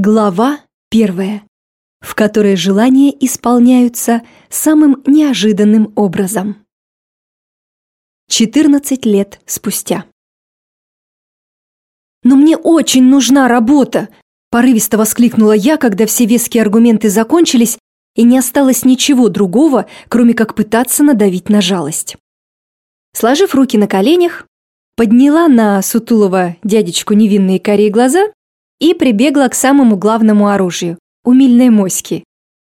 Глава первая, в которой желания исполняются самым неожиданным образом. 14 лет спустя. «Но мне очень нужна работа!» – порывисто воскликнула я, когда все веские аргументы закончились, и не осталось ничего другого, кроме как пытаться надавить на жалость. Сложив руки на коленях, подняла на Сутулова дядечку невинные карие глаза и прибегла к самому главному оружию – умильной моське.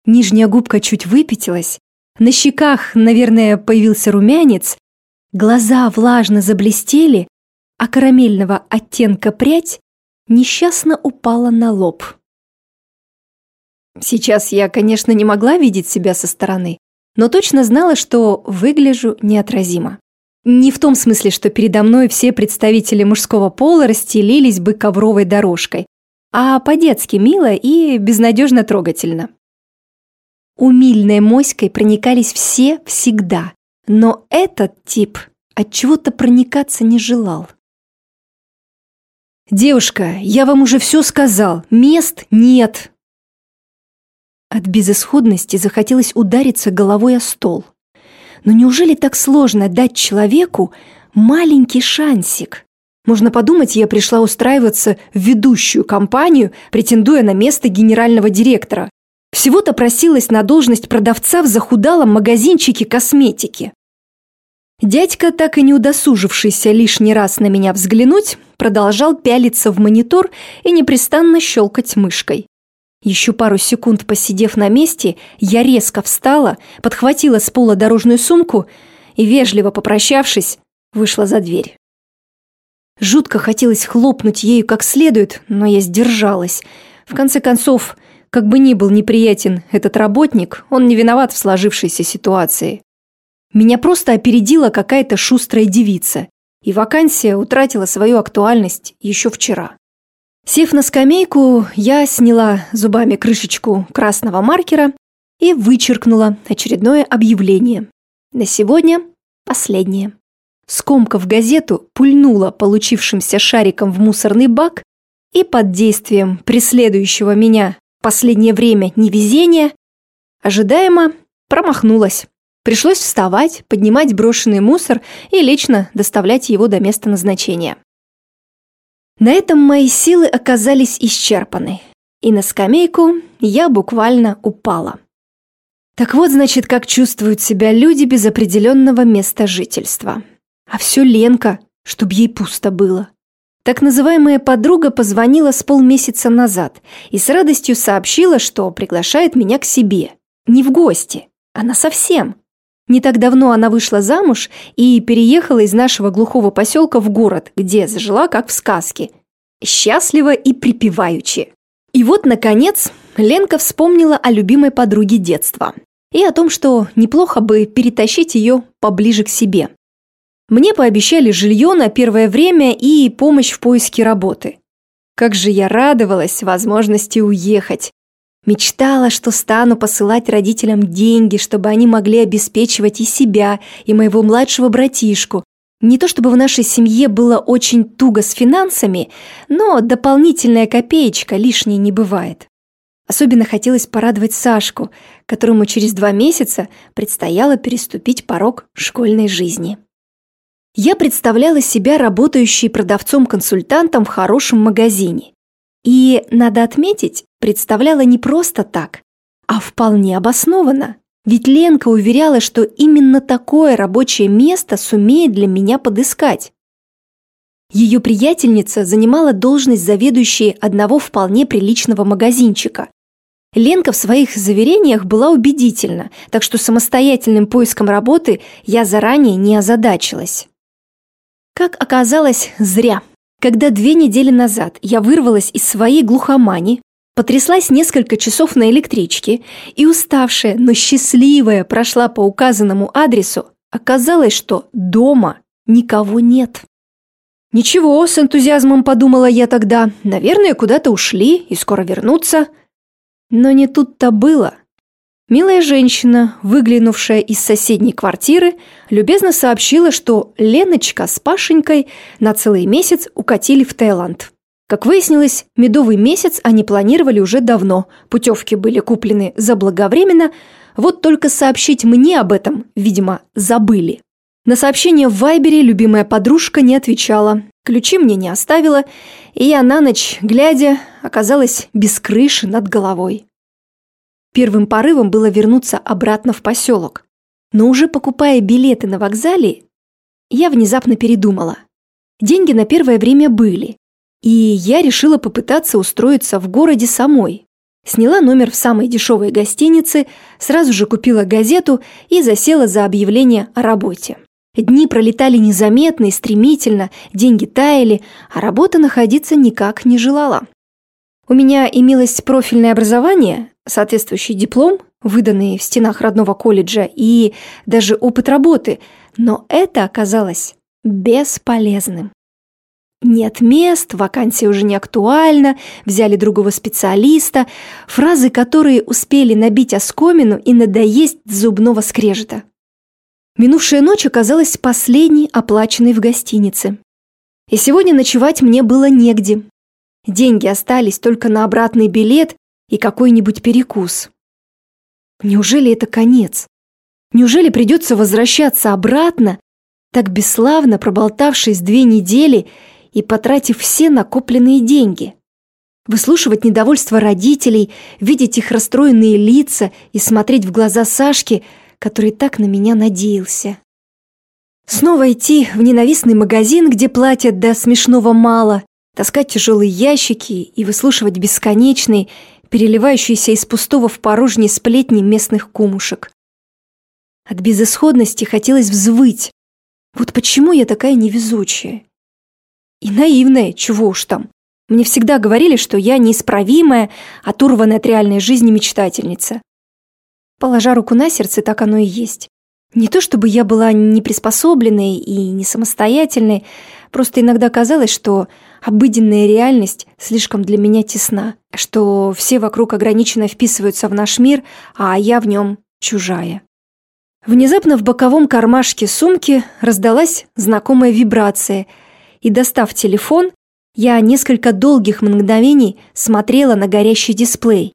Нижняя губка чуть выпятилась, на щеках, наверное, появился румянец, глаза влажно заблестели, а карамельного оттенка прядь несчастно упала на лоб. Сейчас я, конечно, не могла видеть себя со стороны, но точно знала, что выгляжу неотразимо. Не в том смысле, что передо мной все представители мужского пола расстелились бы ковровой дорожкой, а по-детски мило и безнадежно трогательно. Умильной моськой проникались все всегда, но этот тип от чего-то проникаться не желал. «Девушка, я вам уже все сказал, мест нет!» От безысходности захотелось удариться головой о стол. Но неужели так сложно дать человеку маленький шансик? Можно подумать, я пришла устраиваться в ведущую компанию, претендуя на место генерального директора. Всего-то просилась на должность продавца в захудалом магазинчике косметики. Дядька, так и не удосужившийся лишний раз на меня взглянуть, продолжал пялиться в монитор и непрестанно щелкать мышкой. Еще пару секунд посидев на месте, я резко встала, подхватила с пола дорожную сумку и, вежливо попрощавшись, вышла за дверь. Жутко хотелось хлопнуть ею как следует, но я сдержалась. В конце концов, как бы ни был неприятен этот работник, он не виноват в сложившейся ситуации. Меня просто опередила какая-то шустрая девица, и вакансия утратила свою актуальность еще вчера. Сев на скамейку, я сняла зубами крышечку красного маркера и вычеркнула очередное объявление. На сегодня последнее скомкав газету, пульнула получившимся шариком в мусорный бак и под действием преследующего меня последнее время невезения, ожидаемо промахнулась. Пришлось вставать, поднимать брошенный мусор и лично доставлять его до места назначения. На этом мои силы оказались исчерпаны, и на скамейку я буквально упала. Так вот, значит, как чувствуют себя люди без определенного места жительства. А все Ленка, чтоб ей пусто было. Так называемая подруга позвонила с полмесяца назад и с радостью сообщила, что приглашает меня к себе. Не в гости, а на совсем. Не так давно она вышла замуж и переехала из нашего глухого поселка в город, где зажила как в сказке. Счастливо и припеваючи. И вот, наконец, Ленка вспомнила о любимой подруге детства и о том, что неплохо бы перетащить ее поближе к себе. Мне пообещали жилье на первое время и помощь в поиске работы. Как же я радовалась возможности уехать. Мечтала, что стану посылать родителям деньги, чтобы они могли обеспечивать и себя, и моего младшего братишку. Не то чтобы в нашей семье было очень туго с финансами, но дополнительная копеечка лишней не бывает. Особенно хотелось порадовать Сашку, которому через два месяца предстояло переступить порог школьной жизни. Я представляла себя работающей продавцом-консультантом в хорошем магазине. И, надо отметить, представляла не просто так, а вполне обоснованно. Ведь Ленка уверяла, что именно такое рабочее место сумеет для меня подыскать. Ее приятельница занимала должность заведующей одного вполне приличного магазинчика. Ленка в своих заверениях была убедительна, так что самостоятельным поиском работы я заранее не озадачилась. Как оказалось, зря. Когда две недели назад я вырвалась из своей глухомани, потряслась несколько часов на электричке и уставшая, но счастливая прошла по указанному адресу, оказалось, что дома никого нет. «Ничего», – с энтузиазмом подумала я тогда, – «наверное, куда-то ушли и скоро вернутся». Но не тут-то было – Милая женщина, выглянувшая из соседней квартиры, любезно сообщила, что Леночка с Пашенькой на целый месяц укатили в Таиланд. Как выяснилось, медовый месяц они планировали уже давно, путевки были куплены заблаговременно, вот только сообщить мне об этом, видимо, забыли. На сообщение в Вайбере любимая подружка не отвечала, ключи мне не оставила, и я на ночь, глядя, оказалась без крыши над головой. Первым порывом было вернуться обратно в поселок. Но уже покупая билеты на вокзале, я внезапно передумала. Деньги на первое время были, и я решила попытаться устроиться в городе самой. Сняла номер в самой дешевой гостинице, сразу же купила газету и засела за объявление о работе. Дни пролетали незаметно и стремительно, деньги таяли, а работа находиться никак не желала. У меня имелось профильное образование, соответствующий диплом, выданный в стенах родного колледжа, и даже опыт работы, но это оказалось бесполезным. Нет мест, вакансия уже не актуальна, взяли другого специалиста, фразы, которые успели набить оскомину и надоесть зубного скрежета. Минувшая ночь оказалась последней, оплаченной в гостинице. И сегодня ночевать мне было негде. Деньги остались только на обратный билет и какой-нибудь перекус. Неужели это конец? Неужели придется возвращаться обратно, так бесславно проболтавшись две недели и потратив все накопленные деньги? Выслушивать недовольство родителей, видеть их расстроенные лица и смотреть в глаза Сашки, который так на меня надеялся. Снова идти в ненавистный магазин, где платят до смешного мало, таскать тяжелые ящики и выслушивать бесконечные, переливающиеся из пустого в порожней сплетни местных кумушек. От безысходности хотелось взвыть. Вот почему я такая невезучая? И наивная, чего уж там. Мне всегда говорили, что я неисправимая, оторванная от реальной жизни мечтательница. Положа руку на сердце, так оно и есть. Не то чтобы я была неприспособленной и не самостоятельной, просто иногда казалось, что обыденная реальность слишком для меня тесна, что все вокруг ограниченно вписываются в наш мир, а я в нем чужая. Внезапно в боковом кармашке сумки раздалась знакомая вибрация, и, достав телефон, я несколько долгих мгновений смотрела на горящий дисплей.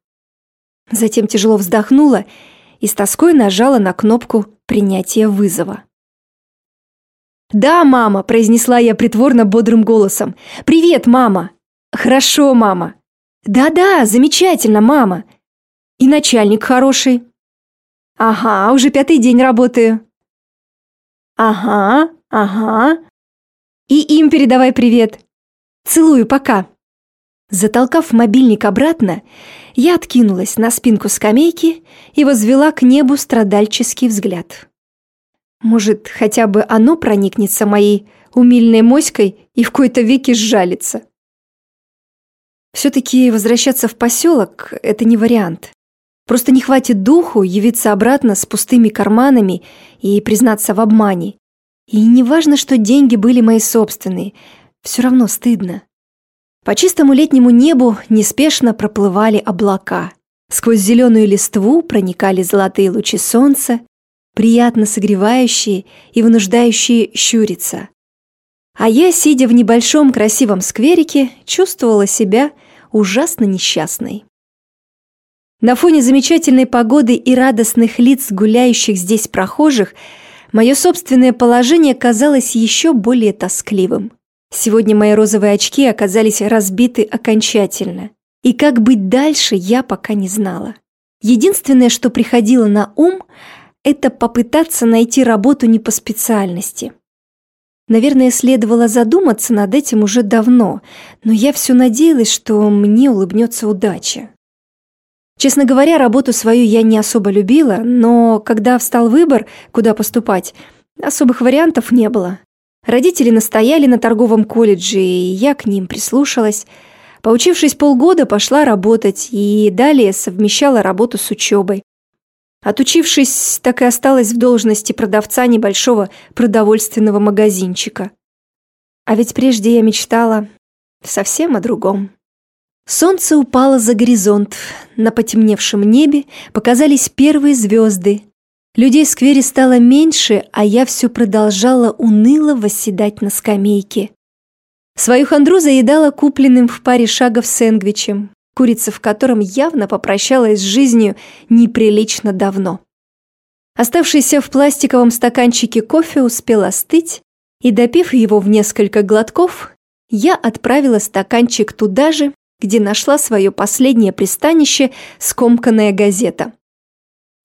Затем тяжело вздохнула и с тоской нажала на кнопку принятия вызова. «Да, мама», – произнесла я притворно бодрым голосом. «Привет, мама!» «Хорошо, мама!» «Да-да, замечательно, мама!» «И начальник хороший!» «Ага, уже пятый день работаю!» «Ага, ага!» «И им передавай привет!» «Целую, пока!» Затолкав мобильник обратно, я откинулась на спинку скамейки и возвела к небу страдальческий взгляд. Может, хотя бы оно проникнется моей умильной моськой и в кои-то веки сжалится. Все-таки возвращаться в поселок – это не вариант. Просто не хватит духу явиться обратно с пустыми карманами и признаться в обмане. И не важно, что деньги были мои собственные, все равно стыдно. По чистому летнему небу неспешно проплывали облака. Сквозь зеленую листву проникали золотые лучи солнца, приятно согревающие и вынуждающие щуриться. А я, сидя в небольшом красивом скверике, чувствовала себя ужасно несчастной. На фоне замечательной погоды и радостных лиц гуляющих здесь прохожих мое собственное положение казалось еще более тоскливым. Сегодня мои розовые очки оказались разбиты окончательно. И как быть дальше, я пока не знала. Единственное, что приходило на ум, это попытаться найти работу не по специальности. Наверное, следовало задуматься над этим уже давно, но я все надеялась, что мне улыбнется удача. Честно говоря, работу свою я не особо любила, но когда встал выбор, куда поступать, особых вариантов не было. Родители настояли на торговом колледже, и я к ним прислушалась. Поучившись полгода, пошла работать и далее совмещала работу с учебой. Отучившись, так и осталась в должности продавца небольшого продовольственного магазинчика. А ведь прежде я мечтала совсем о другом. Солнце упало за горизонт. На потемневшем небе показались первые звезды, Людей в сквере стало меньше, а я все продолжала уныло восседать на скамейке. Свою хандру заедала купленным в паре шагов сэндвичем, курица в котором явно попрощалась с жизнью неприлично давно. Оставшийся в пластиковом стаканчике кофе успел остыть, и, допив его в несколько глотков, я отправила стаканчик туда же, где нашла свое последнее пристанище скомканная газета.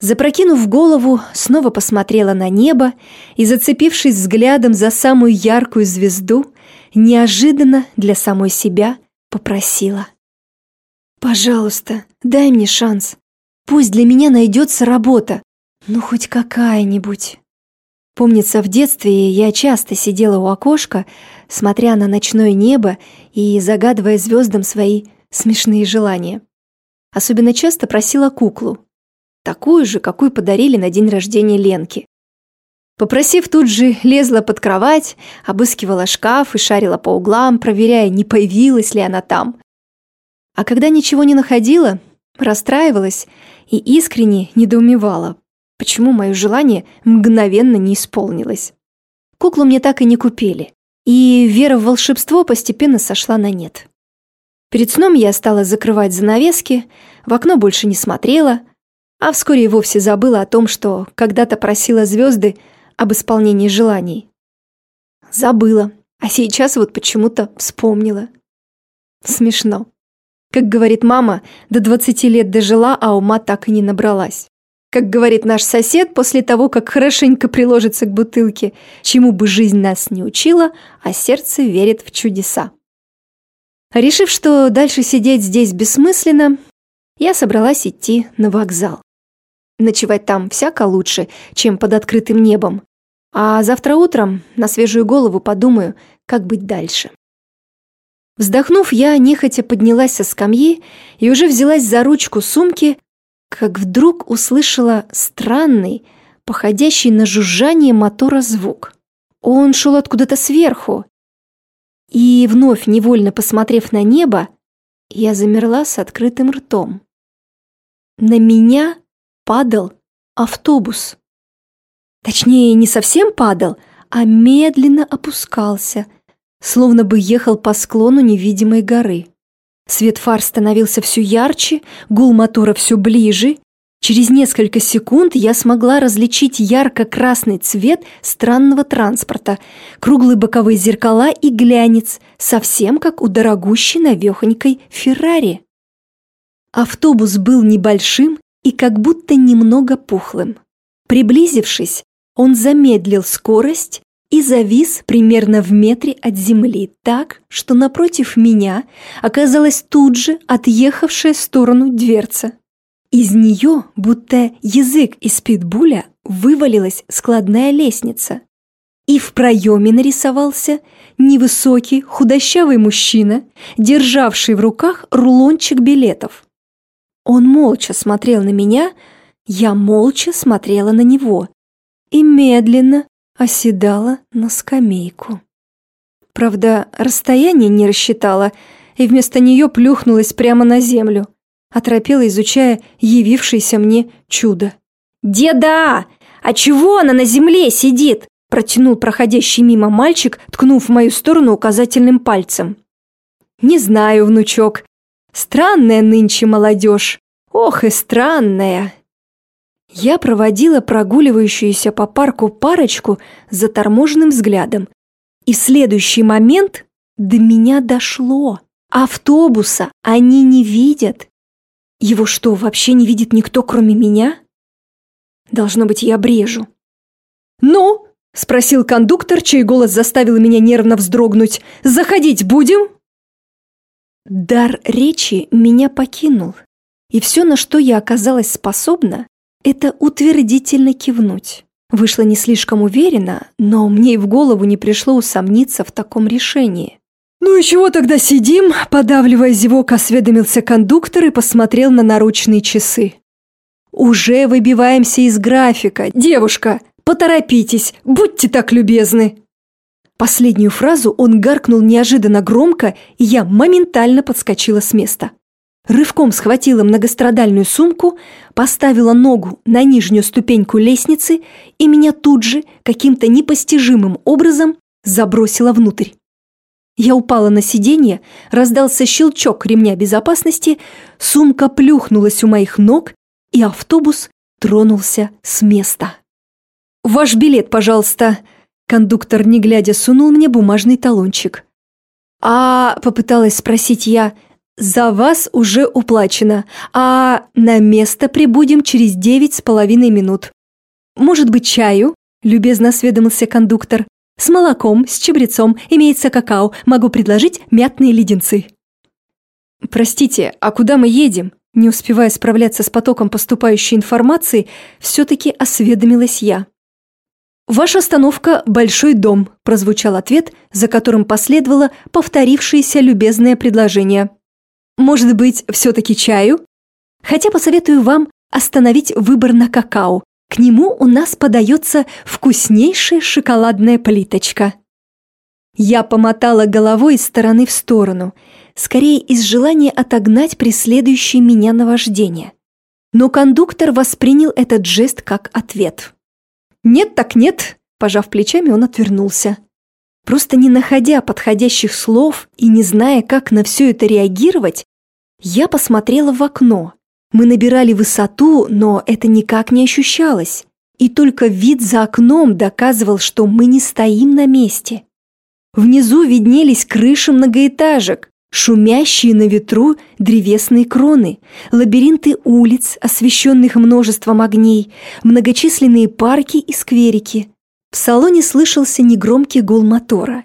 Запрокинув голову, снова посмотрела на небо и, зацепившись взглядом за самую яркую звезду, неожиданно для самой себя попросила. «Пожалуйста, дай мне шанс. Пусть для меня найдется работа. Ну, хоть какая-нибудь». Помнится, в детстве я часто сидела у окошка, смотря на ночное небо и загадывая звездам свои смешные желания. Особенно часто просила куклу, такую же, какую подарили на день рождения Ленки. Попросив, тут же лезла под кровать, обыскивала шкаф и шарила по углам, проверяя, не появилась ли она там. А когда ничего не находила, расстраивалась и искренне недоумевала, почему мое желание мгновенно не исполнилось. Куклу мне так и не купили, и вера в волшебство постепенно сошла на нет. Перед сном я стала закрывать занавески, в окно больше не смотрела, а вскоре и вовсе забыла о том, что когда-то просила звезды об исполнении желаний. Забыла, а сейчас вот почему-то вспомнила. Смешно. Как говорит мама, до 20 лет дожила, а ума так и не набралась. Как говорит наш сосед, после того, как хорошенько приложится к бутылке, чему бы жизнь нас не учила, а сердце верит в чудеса. Решив, что дальше сидеть здесь бессмысленно, я собралась идти на вокзал. Ночевать там всяко лучше, чем под открытым небом. А завтра утром на свежую голову подумаю, как быть дальше. Вздохнув, я нехотя поднялась со скамьи и уже взялась за ручку сумки, как вдруг услышала странный, походящий на жужжание мотора звук. Он шел откуда-то сверху. И вновь, невольно посмотрев на небо, я замерла с открытым ртом. На меня падал автобус. Точнее, не совсем падал, а медленно опускался, словно бы ехал по склону невидимой горы. Свет фар становился все ярче, гул мотора все ближе. Через несколько секунд я смогла различить ярко-красный цвет странного транспорта, круглые боковые зеркала и глянец, совсем как у дорогущей навехонькой Феррари. Автобус был небольшим и как будто немного пухлым. Приблизившись, он замедлил скорость и завис примерно в метре от земли так, что напротив меня оказалась тут же отъехавшая в сторону дверца. Из нее, будто язык из питбуля, вывалилась складная лестница. И в проеме нарисовался невысокий худощавый мужчина, державший в руках рулончик билетов. Он молча смотрел на меня, я молча смотрела на него и медленно, оседала на скамейку. Правда, расстояние не рассчитала, и вместо нее плюхнулась прямо на землю, оторопела, изучая явившееся мне чудо. «Деда! А чего она на земле сидит?» протянул проходящий мимо мальчик, ткнув в мою сторону указательным пальцем. «Не знаю, внучок. Странная нынче молодежь. Ох и странная!» Я проводила прогуливающуюся по парку парочку заторможенным взглядом. И в следующий момент до меня дошло. Автобуса они не видят. Его что, вообще не видит никто, кроме меня? Должно быть, я брежу. «Ну?» – спросил кондуктор, чей голос заставил меня нервно вздрогнуть. «Заходить будем?» Дар речи меня покинул, и все, на что я оказалась способна, это утвердительно кивнуть. Вышло не слишком уверенно, но мне и в голову не пришло усомниться в таком решении. «Ну и чего тогда сидим?» – подавливая зевок, осведомился кондуктор и посмотрел на наручные часы. «Уже выбиваемся из графика. Девушка, поторопитесь, будьте так любезны!» Последнюю фразу он гаркнул неожиданно громко, и я моментально подскочила с места рывком схватила многострадальную сумку, поставила ногу на нижнюю ступеньку лестницы и меня тут же каким-то непостижимым образом забросила внутрь. Я упала на сиденье, раздался щелчок ремня безопасности, сумка плюхнулась у моих ног, и автобус тронулся с места. «Ваш билет, пожалуйста!» Кондуктор, не глядя, сунул мне бумажный талончик. «А...» — попыталась спросить я. «За вас уже уплачено, а на место прибудем через девять с половиной минут». «Может быть, чаю?» — любезно осведомился кондуктор. С молоком, с чабрецом, имеется какао. Могу предложить мятные леденцы». «Простите, а куда мы едем?» Не успевая справляться с потоком поступающей информации, все-таки осведомилась я. «Ваша остановка – большой дом», – прозвучал ответ, за которым последовало повторившееся любезное предложение. «Может быть, все-таки чаю? Хотя посоветую вам остановить выбор на какао. К нему у нас подается вкуснейшая шоколадная плиточка. Я помотала головой из стороны в сторону, скорее из желания отогнать преследующее меня наваждение. Но кондуктор воспринял этот жест как ответ. «Нет так нет», – пожав плечами, он отвернулся. Просто не находя подходящих слов и не зная, как на все это реагировать, я посмотрела в окно – мы набирали высоту, но это никак не ощущалось. И только вид за окном доказывал, что мы не стоим на месте. Внизу виднелись крыши многоэтажек, шумящие на ветру древесные кроны, лабиринты улиц, освещенных множеством огней, многочисленные парки и скверики. В салоне слышался негромкий гул мотора.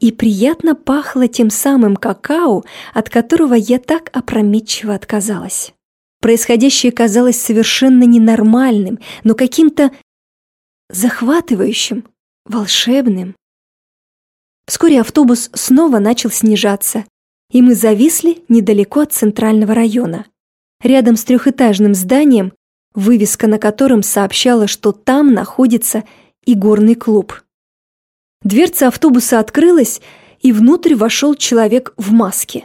И приятно пахло тем самым какао, от которого я так опрометчиво отказалась. Происходящее казалось совершенно ненормальным, но каким-то захватывающим, волшебным. Вскоре автобус снова начал снижаться, и мы зависли недалеко от центрального района. Рядом с трехэтажным зданием, вывеска на котором сообщала, что там находится и горный клуб. Дверца автобуса открылась, и внутрь вошел человек в маске.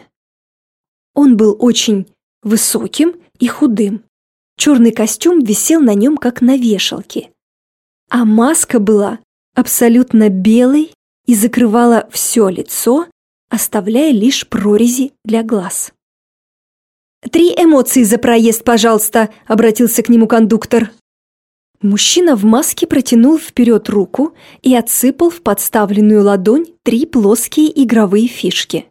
Он был очень высоким и худым. Черный костюм висел на нем, как на вешалке. А маска была абсолютно белой и закрывала все лицо, оставляя лишь прорези для глаз. «Три эмоции за проезд, пожалуйста», — обратился к нему кондуктор. Мужчина в маске протянул вперед руку и отсыпал в подставленную ладонь три плоские игровые фишки.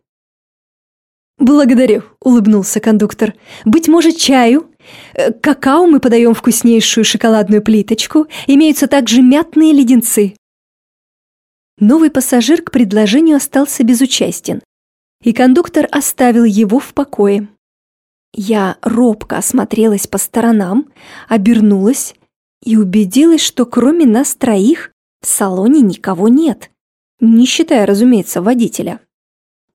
«Благодарю», — улыбнулся кондуктор. «Быть может, чаю? Э, какао мы подаем вкуснейшую шоколадную плиточку. Имеются также мятные леденцы». Новый пассажир к предложению остался безучастен, и кондуктор оставил его в покое. Я робко осмотрелась по сторонам, обернулась и убедилась, что кроме нас троих в салоне никого нет, не считая, разумеется, водителя.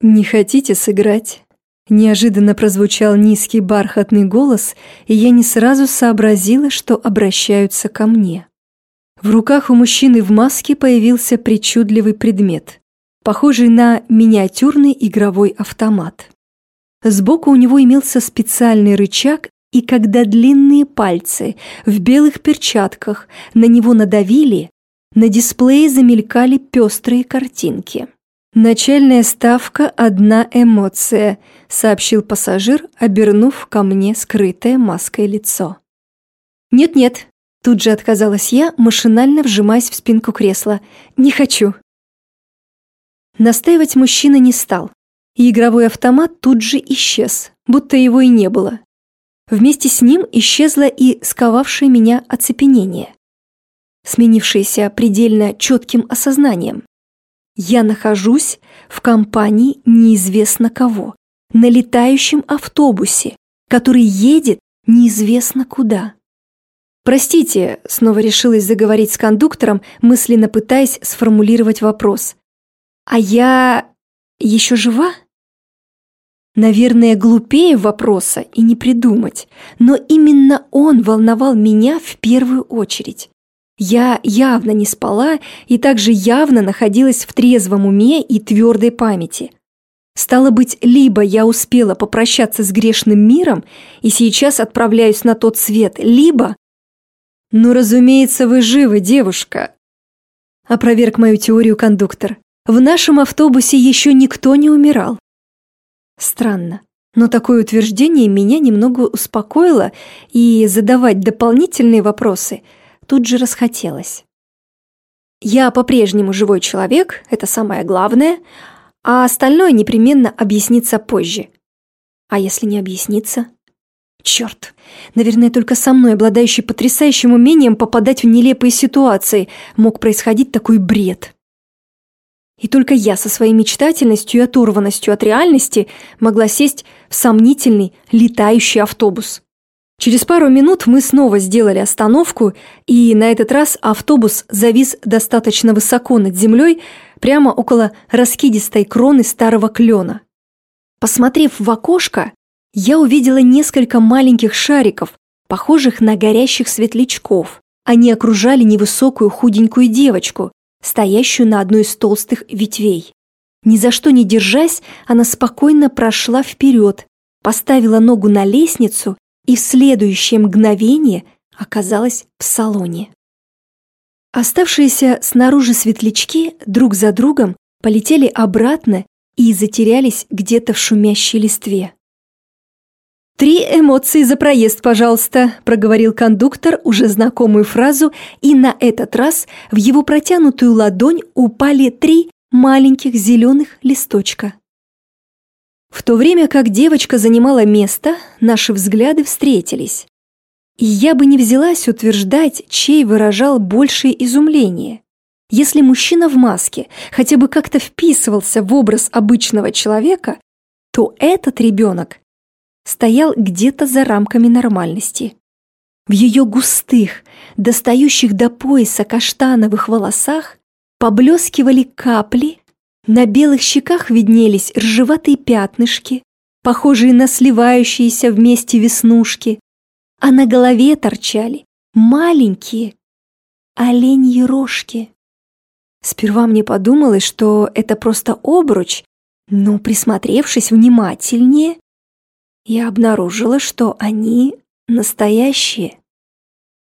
«Не хотите сыграть?» Неожиданно прозвучал низкий бархатный голос, и я не сразу сообразила, что обращаются ко мне. В руках у мужчины в маске появился причудливый предмет, похожий на миниатюрный игровой автомат. Сбоку у него имелся специальный рычаг, и когда длинные пальцы в белых перчатках на него надавили, на дисплее замелькали пестрые картинки. «Начальная ставка – одна эмоция», – сообщил пассажир, обернув ко мне скрытое маской лицо. «Нет-нет», – тут же отказалась я, машинально вжимаясь в спинку кресла. «Не хочу». Настаивать мужчина не стал, и игровой автомат тут же исчез, будто его и не было. Вместе с ним исчезло и сковавшее меня оцепенение, сменившееся предельно четким осознанием. Я нахожусь в компании неизвестно кого, на летающем автобусе, который едет неизвестно куда. «Простите», — снова решилась заговорить с кондуктором, мысленно пытаясь сформулировать вопрос. «А я еще жива?» Наверное, глупее вопроса и не придумать, но именно он волновал меня в первую очередь. Я явно не спала и также явно находилась в трезвом уме и твердой памяти. Стало быть, либо я успела попрощаться с грешным миром и сейчас отправляюсь на тот свет, либо... «Ну, разумеется, вы живы, девушка!» Опроверг мою теорию кондуктор. В нашем автобусе еще никто не умирал. Странно, но такое утверждение меня немного успокоило, и задавать дополнительные вопросы тут же расхотелось. Я по-прежнему живой человек, это самое главное, а остальное непременно объяснится позже. А если не объяснится? Черт, наверное, только со мной, обладающий потрясающим умением попадать в нелепые ситуации, мог происходить такой бред. И только я со своей мечтательностью и оторванностью от реальности могла сесть в сомнительный летающий автобус. Через пару минут мы снова сделали остановку, и на этот раз автобус завис достаточно высоко над землей, прямо около раскидистой кроны старого клена. Посмотрев в окошко, я увидела несколько маленьких шариков, похожих на горящих светлячков. Они окружали невысокую худенькую девочку, стоящую на одной из толстых ветвей. Ни за что не держась, она спокойно прошла вперед, поставила ногу на лестницу и в следующее мгновение оказалась в салоне. Оставшиеся снаружи светлячки друг за другом полетели обратно и затерялись где-то в шумящей листве. «Три эмоции за проезд, пожалуйста», – проговорил кондуктор уже знакомую фразу, и на этот раз в его протянутую ладонь упали три маленьких зеленых листочка. В то время как девочка занимала место, наши взгляды встретились. И я бы не взялась утверждать, чей выражал большее изумление. Если мужчина в маске хотя бы как-то вписывался в образ обычного человека, то этот ребенок стоял где-то за рамками нормальности. В ее густых, достающих до пояса каштановых волосах поблескивали капли, на белых щеках виднелись ржеватые пятнышки, похожие на сливающиеся вместе веснушки, а на голове торчали маленькие оленьи рожки. Сперва мне подумалось, что это просто обруч, но, присмотревшись внимательнее, я обнаружила, что они настоящие.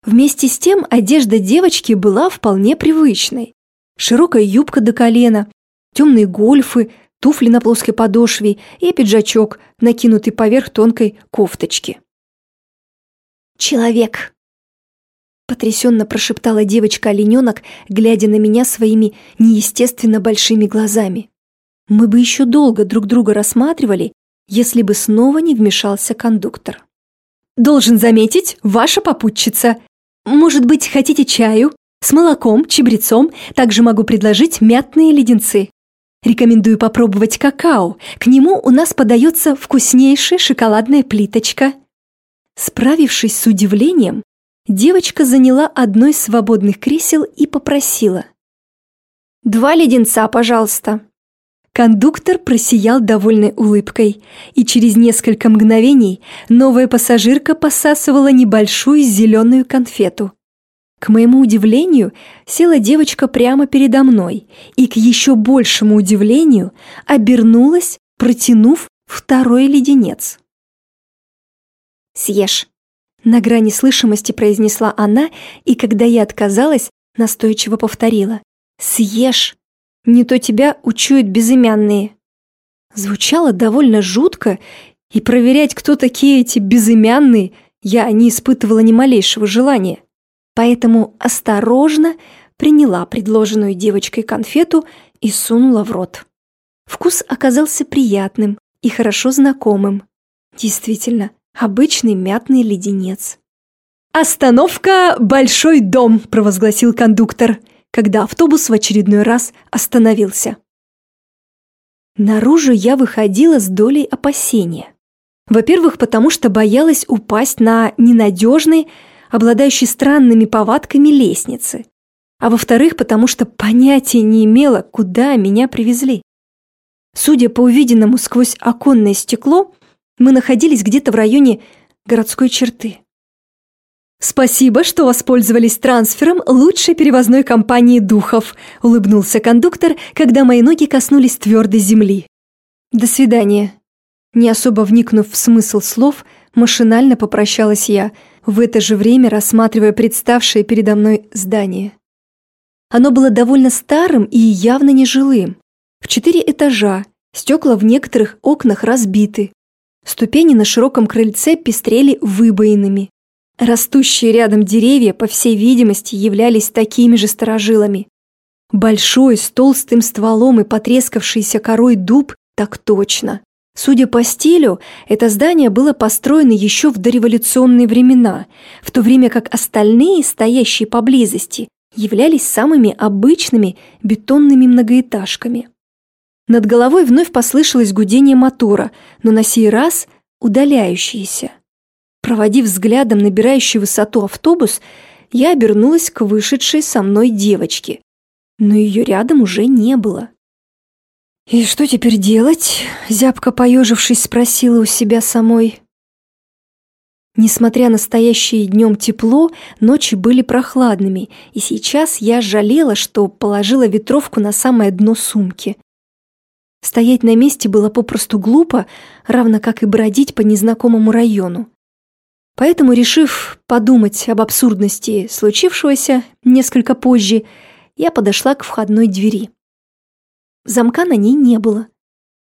Вместе с тем одежда девочки была вполне привычной. Широкая юбка до колена, темные гольфы, туфли на плоской подошве и пиджачок, накинутый поверх тонкой кофточки. «Человек!» Потрясенно прошептала девочка-олененок, глядя на меня своими неестественно большими глазами. Мы бы еще долго друг друга рассматривали, если бы снова не вмешался кондуктор. «Должен заметить, ваша попутчица. Может быть, хотите чаю? С молоком, чебрецом, также могу предложить мятные леденцы. Рекомендую попробовать какао, к нему у нас подается вкуснейшая шоколадная плиточка». Справившись с удивлением, девочка заняла одно из свободных кресел и попросила. «Два леденца, пожалуйста». Кондуктор просиял довольной улыбкой, и через несколько мгновений новая пассажирка посасывала небольшую зеленую конфету. К моему удивлению, села девочка прямо передо мной и, к еще большему удивлению, обернулась, протянув второй леденец. «Съешь», — на грани слышимости произнесла она, и когда я отказалась, настойчиво повторила. «Съешь». Не то тебя учуют безымянные». Звучало довольно жутко, и проверять, кто такие эти безымянные, я не испытывала ни малейшего желания. Поэтому осторожно приняла предложенную девочкой конфету и сунула в рот. Вкус оказался приятным и хорошо знакомым. Действительно, обычный мятный леденец. «Остановка «Большой дом», – провозгласил кондуктор – когда автобус в очередной раз остановился. Наружу я выходила с долей опасения. Во-первых, потому что боялась упасть на ненадежной, обладающей странными повадками лестницы. А во-вторых, потому что понятия не имела, куда меня привезли. Судя по увиденному сквозь оконное стекло, мы находились где-то в районе городской черты. «Спасибо, что воспользовались трансфером лучшей перевозной компании духов», улыбнулся кондуктор, когда мои ноги коснулись твердой земли. «До свидания». Не особо вникнув в смысл слов, машинально попрощалась я, в это же время рассматривая представшее передо мной здание. Оно было довольно старым и явно нежилым. В четыре этажа, стекла в некоторых окнах разбиты. Ступени на широком крыльце пестрели выбоинами. Растущие рядом деревья, по всей видимости, являлись такими же сторожилами. Большой, с толстым стволом и потрескавшийся корой дуб так точно. Судя по стилю, это здание было построено еще в дореволюционные времена, в то время как остальные, стоящие поблизости, являлись самыми обычными бетонными многоэтажками. Над головой вновь послышалось гудение мотора, но на сей раз удаляющееся. Проводив взглядом набирающий высоту автобус, я обернулась к вышедшей со мной девочке, но ее рядом уже не было. «И что теперь делать?» — зябко поежившись, спросила у себя самой. Несмотря на стоящее днем тепло, ночи были прохладными, и сейчас я жалела, что положила ветровку на самое дно сумки. Стоять на месте было попросту глупо, равно как и бродить по незнакомому району. Поэтому, решив подумать об абсурдности случившегося несколько позже, я подошла к входной двери. Замка на ней не было,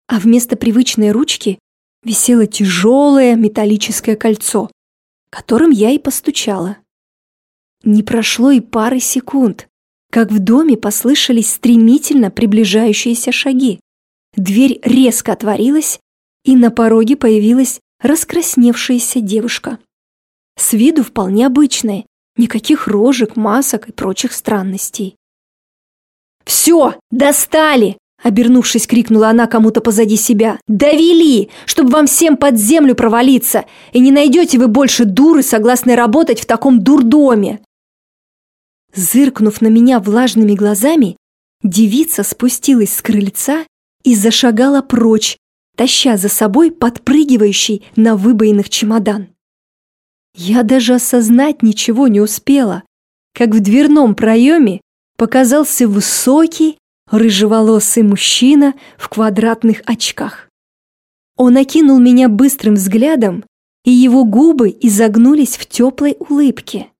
а вместо привычной ручки висело тяжелое металлическое кольцо, которым я и постучала. Не прошло и пары секунд, как в доме послышались стремительно приближающиеся шаги. Дверь резко отворилась, и на пороге появилась раскрасневшаяся девушка. С виду вполне обычная, никаких рожек, масок и прочих странностей. «Все, достали!» Обернувшись, крикнула она кому-то позади себя. «Довели! Чтобы вам всем под землю провалиться! И не найдете вы больше дуры, согласной работать в таком дурдоме!» Зыркнув на меня влажными глазами, девица спустилась с крыльца и зашагала прочь, таща за собой подпрыгивающий на выбоинах чемодан. Я даже осознать ничего не успела, как в дверном проеме показался высокий, рыжеволосый мужчина в квадратных очках. Он окинул меня быстрым взглядом, и его губы изогнулись в теплой улыбке.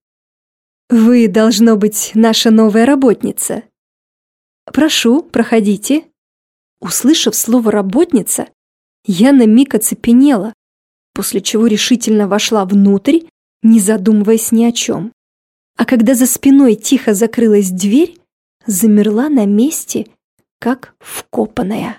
«Вы, должно быть, наша новая работница. Прошу, проходите». Услышав слово «работница», я на миг оцепенела, после чего решительно вошла внутрь, не задумываясь ни о чем. А когда за спиной тихо закрылась дверь, замерла на месте, как вкопанная.